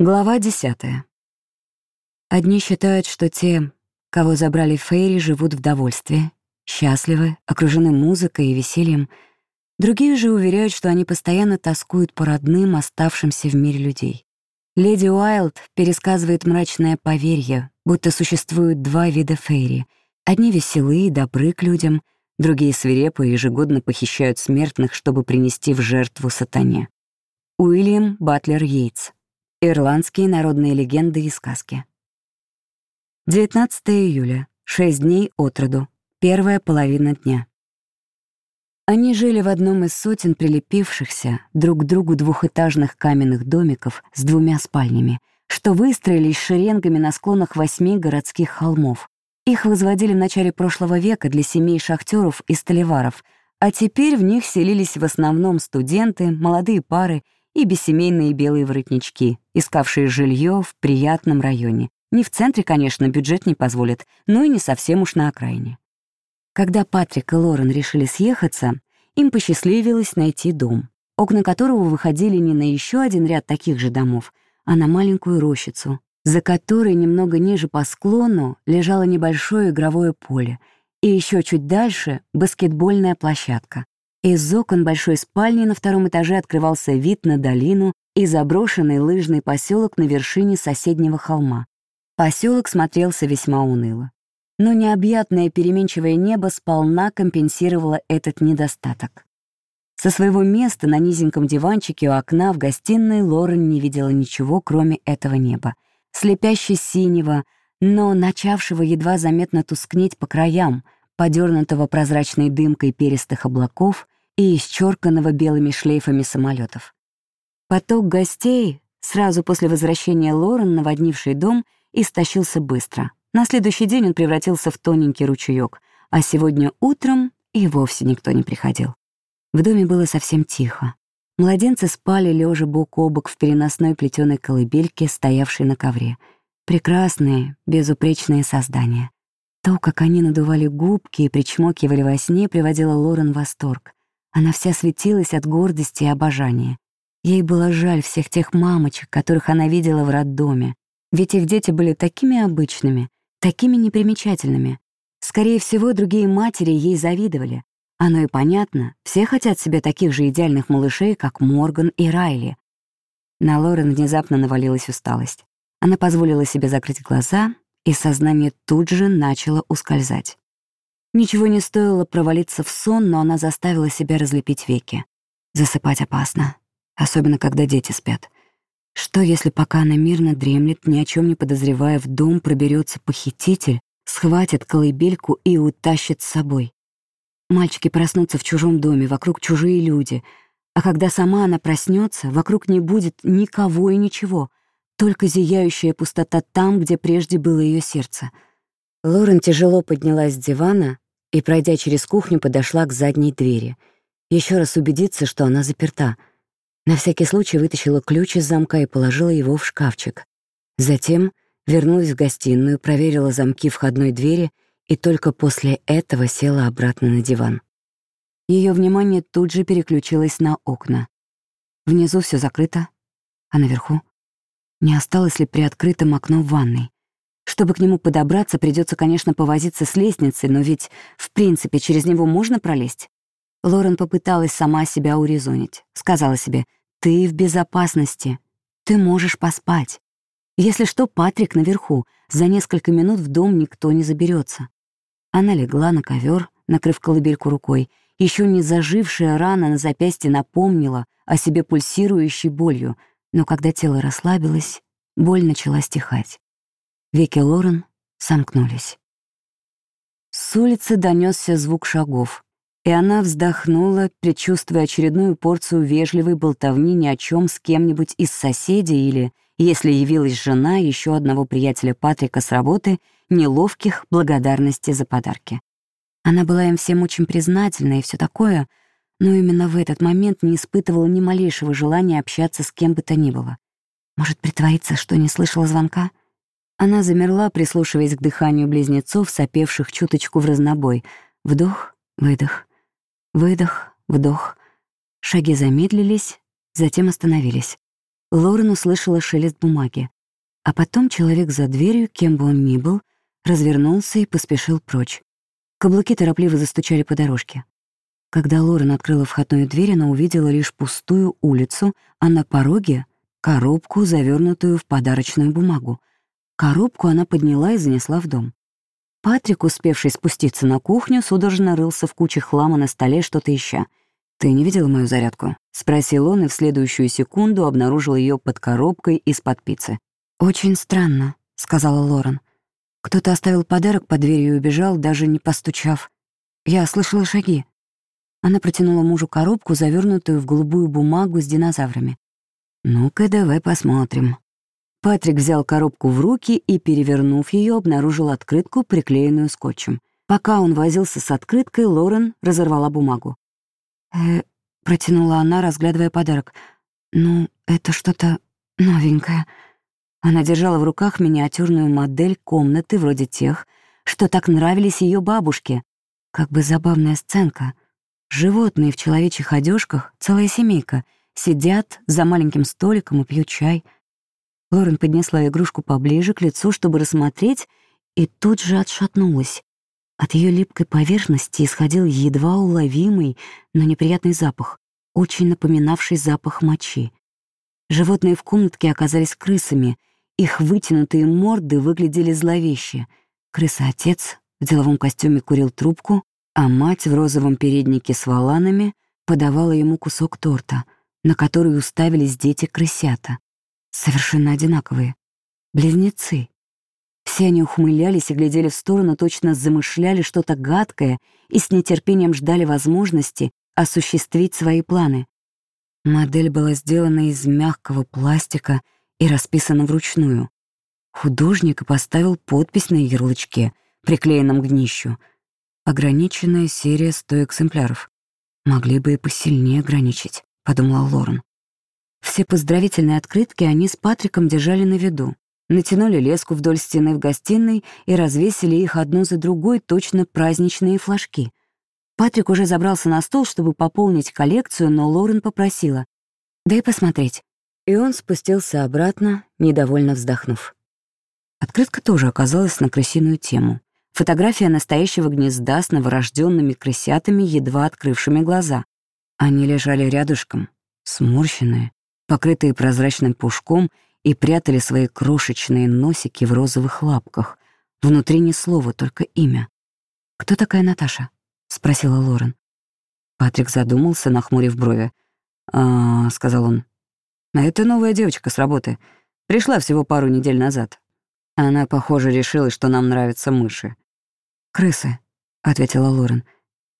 Глава десятая. Одни считают, что те, кого забрали Фейри, живут в довольстве, счастливы, окружены музыкой и весельем. Другие же уверяют, что они постоянно тоскуют по родным, оставшимся в мире людей. Леди Уайлд пересказывает мрачное поверье, будто существуют два вида Фейри. Одни веселые и добры к людям, другие свирепые и ежегодно похищают смертных, чтобы принести в жертву сатане. Уильям Батлер Йейтс. Ирландские народные легенды и сказки. 19 июля. Шесть дней от роду. Первая половина дня. Они жили в одном из сотен прилепившихся друг к другу двухэтажных каменных домиков с двумя спальнями, что выстроились шеренгами на склонах восьми городских холмов. Их возводили в начале прошлого века для семей шахтеров и столеваров, а теперь в них селились в основном студенты, молодые пары и бессемейные белые воротнички, искавшие жилье в приятном районе. Не в центре, конечно, бюджет не позволит, но и не совсем уж на окраине. Когда Патрик и Лорен решили съехаться, им посчастливилось найти дом, окна которого выходили не на еще один ряд таких же домов, а на маленькую рощицу, за которой немного ниже по склону лежало небольшое игровое поле, и еще чуть дальше — баскетбольная площадка, из окон большой спальни на втором этаже открывался вид на долину и заброшенный лыжный поселок на вершине соседнего холма. Поселок смотрелся весьма уныло. Но необъятное переменчивое небо сполна компенсировало этот недостаток. Со своего места на низеньком диванчике у окна в гостиной Лорен не видела ничего, кроме этого неба, слепяще синего, но начавшего едва заметно тускнеть по краям, подернутого прозрачной дымкой перистых облаков и исчерканного белыми шлейфами самолетов. Поток гостей, сразу после возвращения Лорен, наводнивший дом, истощился быстро. На следующий день он превратился в тоненький ручеёк, а сегодня утром и вовсе никто не приходил. В доме было совсем тихо. Младенцы спали лежа бок о бок в переносной плетеной колыбельке, стоявшей на ковре. Прекрасные, безупречные создания. То, как они надували губки и причмокивали во сне, приводило Лорен в восторг. Она вся светилась от гордости и обожания. Ей было жаль всех тех мамочек, которых она видела в роддоме, ведь их дети были такими обычными, такими непримечательными. Скорее всего, другие матери ей завидовали. Оно и понятно, все хотят себе таких же идеальных малышей, как Морган и Райли. На Лорен внезапно навалилась усталость. Она позволила себе закрыть глаза, и сознание тут же начало ускользать. Ничего не стоило провалиться в сон, но она заставила себя разлепить веки. Засыпать опасно, особенно когда дети спят. Что, если пока она мирно дремлет, ни о чем не подозревая, в дом проберется похититель, схватит колыбельку и утащит с собой? Мальчики проснутся в чужом доме, вокруг чужие люди, а когда сама она проснется, вокруг не будет никого и ничего, только зияющая пустота там, где прежде было ее сердце. Лорен тяжело поднялась с дивана, и, пройдя через кухню, подошла к задней двери. Еще раз убедиться, что она заперта. На всякий случай вытащила ключ из замка и положила его в шкафчик. Затем вернулась в гостиную, проверила замки входной двери и только после этого села обратно на диван. Ее внимание тут же переключилось на окна. Внизу все закрыто, а наверху? Не осталось ли приоткрытым окно в ванной? Чтобы к нему подобраться, придется, конечно, повозиться с лестницей, но ведь, в принципе, через него можно пролезть. Лорен попыталась сама себя урезонить. Сказала себе, «Ты в безопасности. Ты можешь поспать. Если что, Патрик наверху. За несколько минут в дом никто не заберется. Она легла на ковер, накрыв колыбельку рукой. Еще не зажившая рана на запястье напомнила о себе пульсирующей болью, но когда тело расслабилось, боль начала стихать. Веки Лорен сомкнулись. С улицы донесся звук шагов, и она вздохнула, предчувствуя очередную порцию вежливой болтовни ни о чем с кем-нибудь из соседей или, если явилась жена еще одного приятеля Патрика с работы, неловких благодарности за подарки. Она была им всем очень признательна и все такое, но именно в этот момент не испытывала ни малейшего желания общаться с кем бы то ни было. Может, притвориться, что не слышала звонка? — она замерла, прислушиваясь к дыханию близнецов, сопевших чуточку в разнобой. Вдох, выдох, выдох, вдох. Шаги замедлились, затем остановились. Лорен услышала шелест бумаги. А потом человек за дверью, кем бы он ни был, развернулся и поспешил прочь. Каблуки торопливо застучали по дорожке. Когда Лорен открыла входную дверь, она увидела лишь пустую улицу, а на пороге — коробку, завернутую в подарочную бумагу. Коробку она подняла и занесла в дом. Патрик, успевший спуститься на кухню, судорожно рылся в куче хлама на столе, что-то ища. «Ты не видела мою зарядку?» — спросил он и в следующую секунду обнаружил ее под коробкой из-под пиццы. «Очень странно», — сказала Лорен. «Кто-то оставил подарок под дверью и убежал, даже не постучав. Я слышала шаги». Она протянула мужу коробку, завернутую в голубую бумагу с динозаврами. «Ну-ка, давай посмотрим». Патрик взял коробку в руки и, перевернув ее, обнаружил открытку, приклеенную скотчем. Пока он возился с открыткой, Лорен разорвала бумагу. «Э, — протянула она, разглядывая подарок. «Ну, это что-то новенькое». Она держала в руках миниатюрную модель комнаты вроде тех, что так нравились ее бабушке. Как бы забавная сценка. Животные в человечьих одежках, целая семейка, сидят за маленьким столиком и пьют чай. Лорен поднесла игрушку поближе к лицу, чтобы рассмотреть, и тут же отшатнулась. От ее липкой поверхности исходил едва уловимый, но неприятный запах, очень напоминавший запах мочи. Животные в комнатке оказались крысами, их вытянутые морды выглядели зловеще. Крыса-отец в деловом костюме курил трубку, а мать в розовом переднике с валанами подавала ему кусок торта, на который уставились дети-крысята. Совершенно одинаковые. Близнецы. Все они ухмылялись и глядели в сторону, точно замышляли что-то гадкое и с нетерпением ждали возможности осуществить свои планы. Модель была сделана из мягкого пластика и расписана вручную. Художник поставил подпись на ярлычке, приклеенном к днищу. Ограниченная серия сто экземпляров. Могли бы и посильнее ограничить, подумала Лорен. Все поздравительные открытки они с Патриком держали на виду натянули леску вдоль стены в гостиной и развесили их одну за другой точно праздничные флажки. Патрик уже забрался на стол, чтобы пополнить коллекцию, но Лорен попросила «Дай посмотреть». И он спустился обратно, недовольно вздохнув. Открытка тоже оказалась на крысиную тему. Фотография настоящего гнезда с новорожденными крысятами, едва открывшими глаза. Они лежали рядышком, сморщенные, покрытые прозрачным пушком и прятали свои крошечные носики в розовых лапках. Внутри ни слова, только имя. «Кто такая Наташа?» — спросила Лорен. Патрик задумался, нахмурив брови. «А, — сказал он, — это новая девочка с работы. Пришла всего пару недель назад. Она, похоже, решила, что нам нравятся мыши». «Крысы», — ответила Лорен.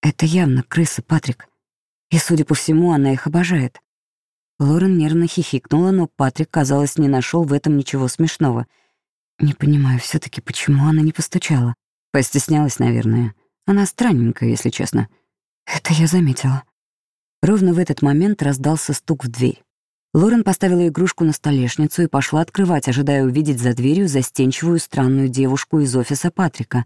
«Это явно крысы, Патрик. И, судя по всему, она их обожает. Лорен нервно хихикнула, но Патрик, казалось, не нашел в этом ничего смешного. Не понимаю все таки почему она не постучала. Постеснялась, наверное. Она странненькая, если честно. Это я заметила. Ровно в этот момент раздался стук в дверь. Лорен поставила игрушку на столешницу и пошла открывать, ожидая увидеть за дверью застенчивую странную девушку из офиса Патрика.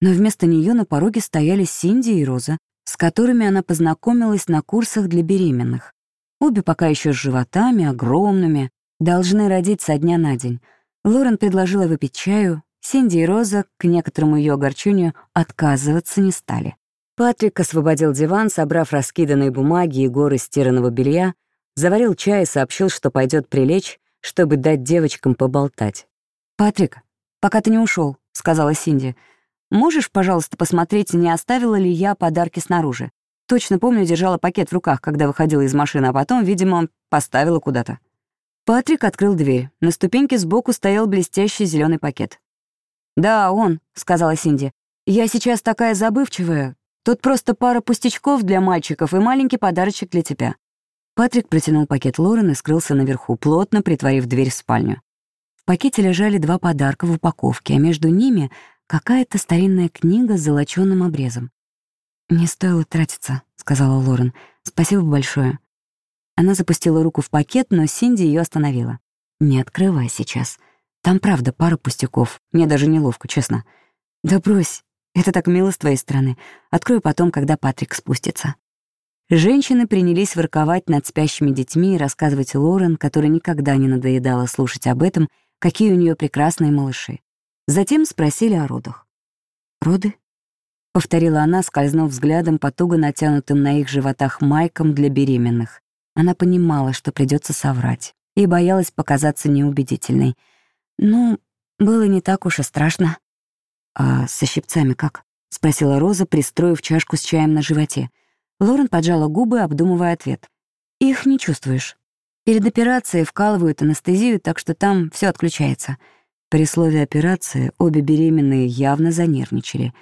Но вместо нее на пороге стояли Синди и Роза, с которыми она познакомилась на курсах для беременных. Обе пока еще с животами, огромными, должны родить со дня на день. Лорен предложила выпить чаю, Синди и Роза, к некоторому ее огорчению, отказываться не стали. Патрик освободил диван, собрав раскиданные бумаги и горы стиранного белья, заварил чай и сообщил, что пойдет прилечь, чтобы дать девочкам поболтать. «Патрик, пока ты не ушел, сказала Синди, — «можешь, пожалуйста, посмотреть, не оставила ли я подарки снаружи? Точно помню, держала пакет в руках, когда выходила из машины, а потом, видимо, поставила куда-то. Патрик открыл дверь. На ступеньке сбоку стоял блестящий зеленый пакет. «Да, он», — сказала Синди. «Я сейчас такая забывчивая. Тут просто пара пустячков для мальчиков и маленький подарочек для тебя». Патрик протянул пакет Лорен и скрылся наверху, плотно притворив дверь в спальню. В пакете лежали два подарка в упаковке, а между ними какая-то старинная книга с золочёным обрезом. «Не стоило тратиться», — сказала Лорен. «Спасибо большое». Она запустила руку в пакет, но Синди ее остановила. «Не открывай сейчас. Там правда пара пустяков. Мне даже неловко, честно». «Да брось. Это так мило с твоей стороны. Открою потом, когда Патрик спустится». Женщины принялись ворковать над спящими детьми и рассказывать Лорен, которая никогда не надоедала слушать об этом, какие у нее прекрасные малыши. Затем спросили о родах. «Роды?» — повторила она, скользнув взглядом по туго натянутым на их животах майкам для беременных. Она понимала, что придется соврать, и боялась показаться неубедительной. «Ну, было не так уж и страшно». «А со щипцами как?» — спросила Роза, пристроив чашку с чаем на животе. Лорен поджала губы, обдумывая ответ. «Их не чувствуешь. Перед операцией вкалывают анестезию, так что там все отключается». При слове «операция» обе беременные явно занервничали.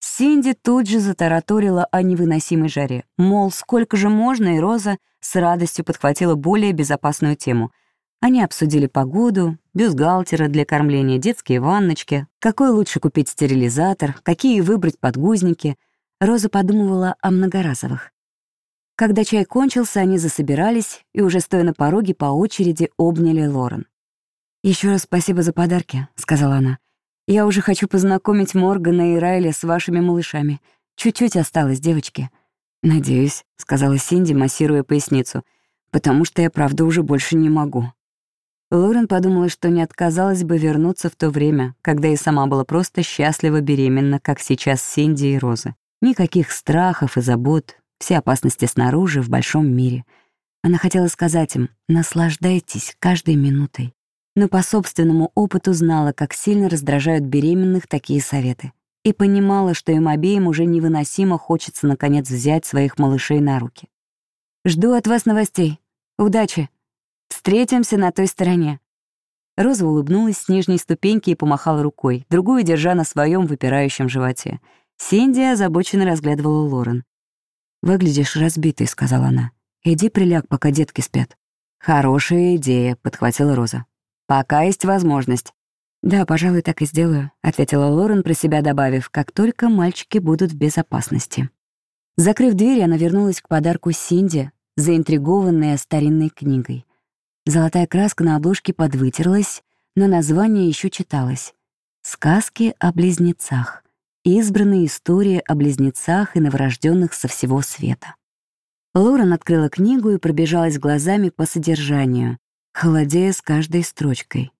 Синди тут же затараторила о невыносимой жаре. Мол, сколько же можно, и Роза с радостью подхватила более безопасную тему. Они обсудили погоду, бюстгальтера для кормления, детские ванночки, какой лучше купить стерилизатор, какие выбрать подгузники — Роза подумывала о многоразовых. Когда чай кончился, они засобирались и, уже стоя на пороге, по очереди обняли Лорен. Еще раз спасибо за подарки», — сказала она. «Я уже хочу познакомить Моргана и Райли с вашими малышами. Чуть-чуть осталось, девочки». «Надеюсь», — сказала Синди, массируя поясницу, «потому что я, правда, уже больше не могу». Лорен подумала, что не отказалась бы вернуться в то время, когда и сама была просто счастливо беременна, как сейчас Синди и Роза. Никаких страхов и забот, все опасности снаружи, в большом мире. Она хотела сказать им «наслаждайтесь каждой минутой», но по собственному опыту знала, как сильно раздражают беременных такие советы, и понимала, что им обеим уже невыносимо хочется наконец взять своих малышей на руки. «Жду от вас новостей. Удачи. Встретимся на той стороне». Роза улыбнулась с нижней ступеньки и помахала рукой, другую держа на своем выпирающем животе — Синди озабоченно разглядывала Лорен. «Выглядишь разбитой», — сказала она. «Иди приляг, пока детки спят». «Хорошая идея», — подхватила Роза. «Пока есть возможность». «Да, пожалуй, так и сделаю», — ответила Лорен, про себя добавив, «как только мальчики будут в безопасности». Закрыв дверь, она вернулась к подарку Синди, заинтригованная старинной книгой. Золотая краска на обложке подвытерлась, но название еще читалось. «Сказки о близнецах избранные истории о близнецах и новорожденных со всего света. Лорен открыла книгу и пробежалась глазами по содержанию, холодея с каждой строчкой.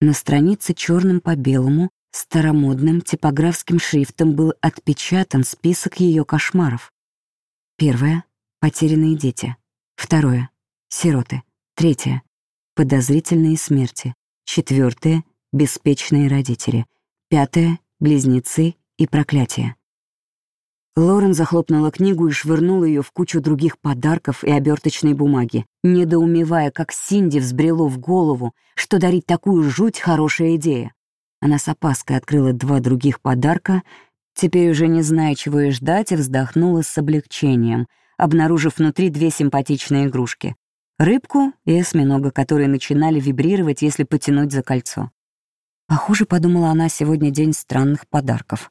На странице черным по белому, старомодным типографским шрифтом был отпечатан список ее кошмаров. Первое — потерянные дети. Второе — сироты. Третье — подозрительные смерти. Четвертое — беспечные родители. Пятое — близнецы и проклятие. Лорен захлопнула книгу и швырнула ее в кучу других подарков и оберточной бумаги, недоумевая, как Синди взбрело в голову, что дарить такую жуть — хорошая идея. Она с опаской открыла два других подарка, теперь уже не зная, чего и ждать, и вздохнула с облегчением, обнаружив внутри две симпатичные игрушки — рыбку и осьминога, которые начинали вибрировать, если потянуть за кольцо. Похоже, подумала она, сегодня день странных подарков.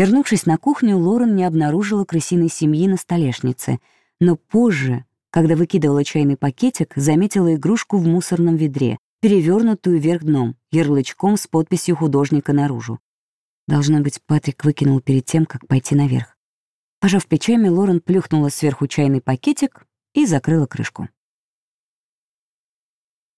Вернувшись на кухню, Лорен не обнаружила крысиной семьи на столешнице, но позже, когда выкидывала чайный пакетик, заметила игрушку в мусорном ведре, перевернутую вверх дном, ярлычком с подписью художника наружу. Должно быть, Патрик выкинул перед тем, как пойти наверх. Пожав плечами, Лорен плюхнула сверху чайный пакетик и закрыла крышку.